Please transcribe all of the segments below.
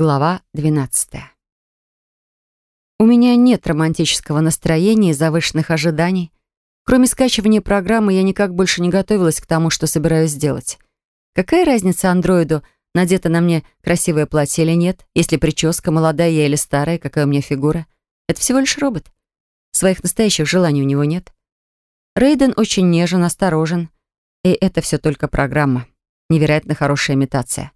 Глава 12. У меня нет романтического настроения и завышенных ожиданий. Кроме скачивания программы, я никак больше не готовилась к тому, что собираюсь сделать. Какая разница андроиду, надето на мне красивое платье или нет, если прическа, молодая я или старая, какая у меня фигура? Это всего лишь робот. Своих настоящих желаний у него нет. Рейден очень нежен, осторожен. И это все только программа. Невероятно хорошая имитация.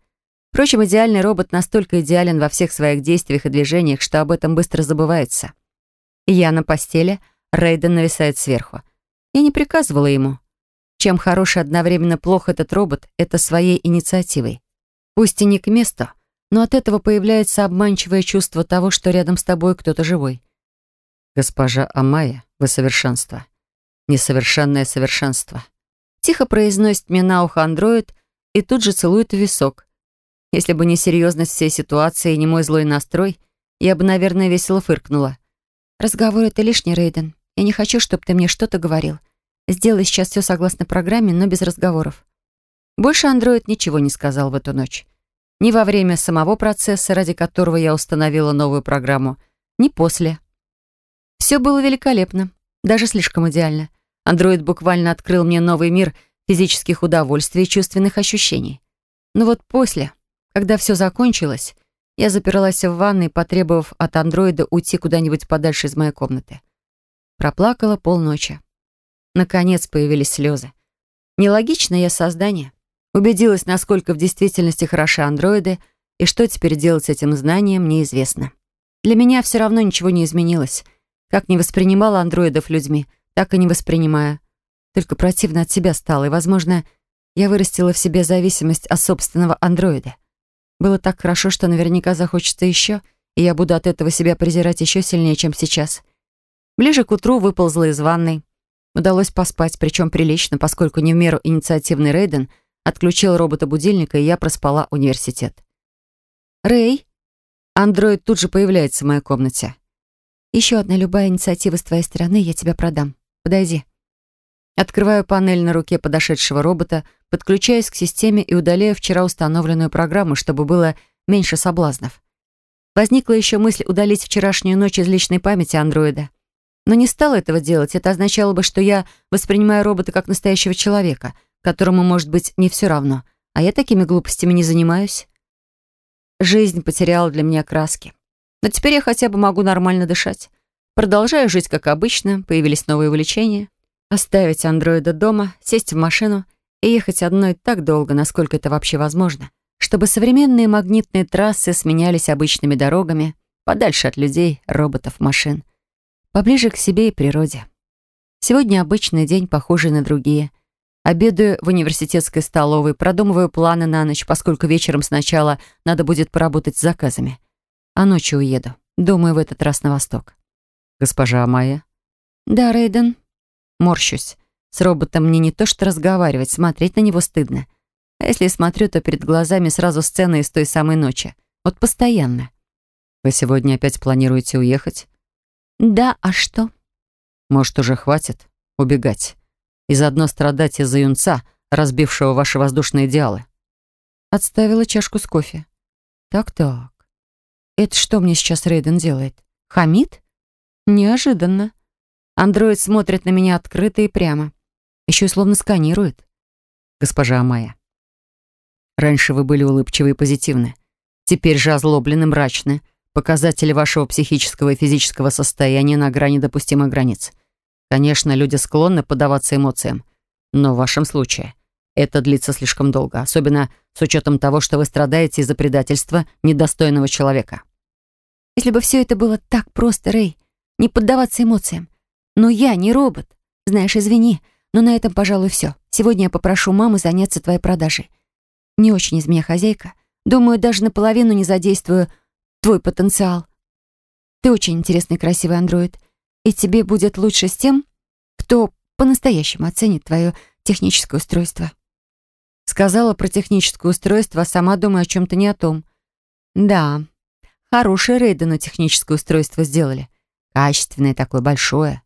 Впрочем, идеальный робот настолько идеален во всех своих действиях и движениях, что об этом быстро забывается. Я на постели, Рейден нависает сверху. Я не приказывала ему. Чем хороший одновременно плох этот робот, это своей инициативой. Пусть и не к месту, но от этого появляется обманчивое чувство того, что рядом с тобой кто-то живой. «Госпожа Амая, вы совершенство. Несовершенное совершенство». Тихо произносит мне на ухо андроид и тут же целует висок. Если бы не серьезность всей ситуации и не мой злой настрой, я бы, наверное, весело фыркнула. «Разговор — это лишний, Рейден. Я не хочу, чтобы ты мне что-то говорил. Сделай сейчас все согласно программе, но без разговоров». Больше андроид ничего не сказал в эту ночь. Ни во время самого процесса, ради которого я установила новую программу, ни после. Все было великолепно, даже слишком идеально. Андроид буквально открыл мне новый мир физических удовольствий и чувственных ощущений. Но вот после, когда все закончилось, я запиралась в ванной, потребовав от андроида уйти куда-нибудь подальше из моей комнаты. Проплакала полночи. Наконец появились слезы. Нелогичное я создание. Убедилась, насколько в действительности хороши андроиды, и что теперь делать с этим знанием, неизвестно. Для меня все равно ничего не изменилось. Как не воспринимала андроидов людьми, так и не воспринимаю. Только противно от себя стало, и, возможно, я вырастила в себе зависимость от собственного андроида. Было так хорошо, что наверняка захочется еще, и я буду от этого себя презирать еще сильнее, чем сейчас. Ближе к утру выползла из ванной. Удалось поспать, причем прилично, поскольку не в меру инициативный Рейден отключил робота-будильника, и я проспала университет. «Рэй?» Андроид тут же появляется в моей комнате. «Еще одна любая инициатива с твоей стороны, я тебя продам. Подойди». Открываю панель на руке подошедшего робота, подключаюсь к системе и удаляю вчера установленную программу, чтобы было меньше соблазнов. Возникла еще мысль удалить вчерашнюю ночь из личной памяти андроида. Но не стала этого делать. Это означало бы, что я воспринимаю робота как настоящего человека, которому, может быть, не все равно. А я такими глупостями не занимаюсь. Жизнь потеряла для меня краски. Но теперь я хотя бы могу нормально дышать. Продолжаю жить как обычно, появились новые увлечения. Оставить андроида дома, сесть в машину и ехать одной так долго, насколько это вообще возможно, чтобы современные магнитные трассы сменялись обычными дорогами, подальше от людей, роботов, машин, поближе к себе и природе. Сегодня обычный день, похожий на другие. Обедаю в университетской столовой, продумываю планы на ночь, поскольку вечером сначала надо будет поработать с заказами. А ночью уеду. Думаю, в этот раз на восток. «Госпожа Амая?» «Да, Рейден», Морщусь. С роботом мне не то что разговаривать, смотреть на него стыдно. А если смотрю, то перед глазами сразу сцена из той самой ночи. Вот постоянно. Вы сегодня опять планируете уехать? Да, а что? Может, уже хватит убегать? И заодно страдать из-за юнца, разбившего ваши воздушные идеалы? Отставила чашку с кофе. Так-так. Это что мне сейчас Рейден делает? Хамид? Неожиданно. Андроид смотрит на меня открыто и прямо. Еще и словно сканирует. Госпожа Амая, раньше вы были улыбчивы и позитивны. Теперь же озлоблены, мрачны. Показатели вашего психического и физического состояния на грани допустимых границ. Конечно, люди склонны поддаваться эмоциям. Но в вашем случае это длится слишком долго, особенно с учетом того, что вы страдаете из-за предательства недостойного человека. Если бы все это было так просто, Рэй, не поддаваться эмоциям, но я не робот. Знаешь, извини, но на этом, пожалуй, все. Сегодня я попрошу маму заняться твоей продажей. Не очень из меня хозяйка. Думаю, даже наполовину не задействую твой потенциал. Ты очень интересный красивый андроид. И тебе будет лучше с тем, кто по-настоящему оценит твое техническое устройство. Сказала про техническое устройство, а сама думаю о чем-то не о том. Да, хорошее рейды на техническое устройство сделали. Качественное такое, большое.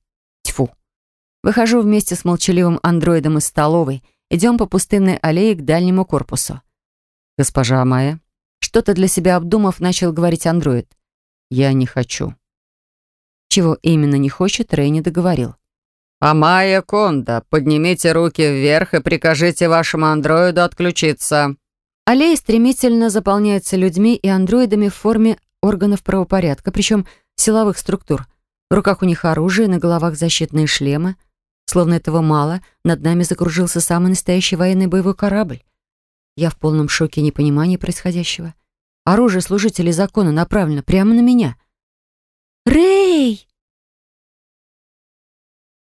Выхожу вместе с молчаливым андроидом из столовой. Идем по пустынной аллее к дальнему корпусу. «Госпожа Амая?» Что-то для себя обдумав, начал говорить андроид. «Я не хочу». Чего именно не хочет, Рэй не договорил. «Амая Конда, поднимите руки вверх и прикажите вашему андроиду отключиться». Аллея стремительно заполняется людьми и андроидами в форме органов правопорядка, причем силовых структур. В руках у них оружие, на головах защитные шлемы. Словно этого мало, над нами закружился самый настоящий военный боевой корабль. Я в полном шоке и непонимании происходящего. Оружие служителей закона направлено прямо на меня. «Рэй!»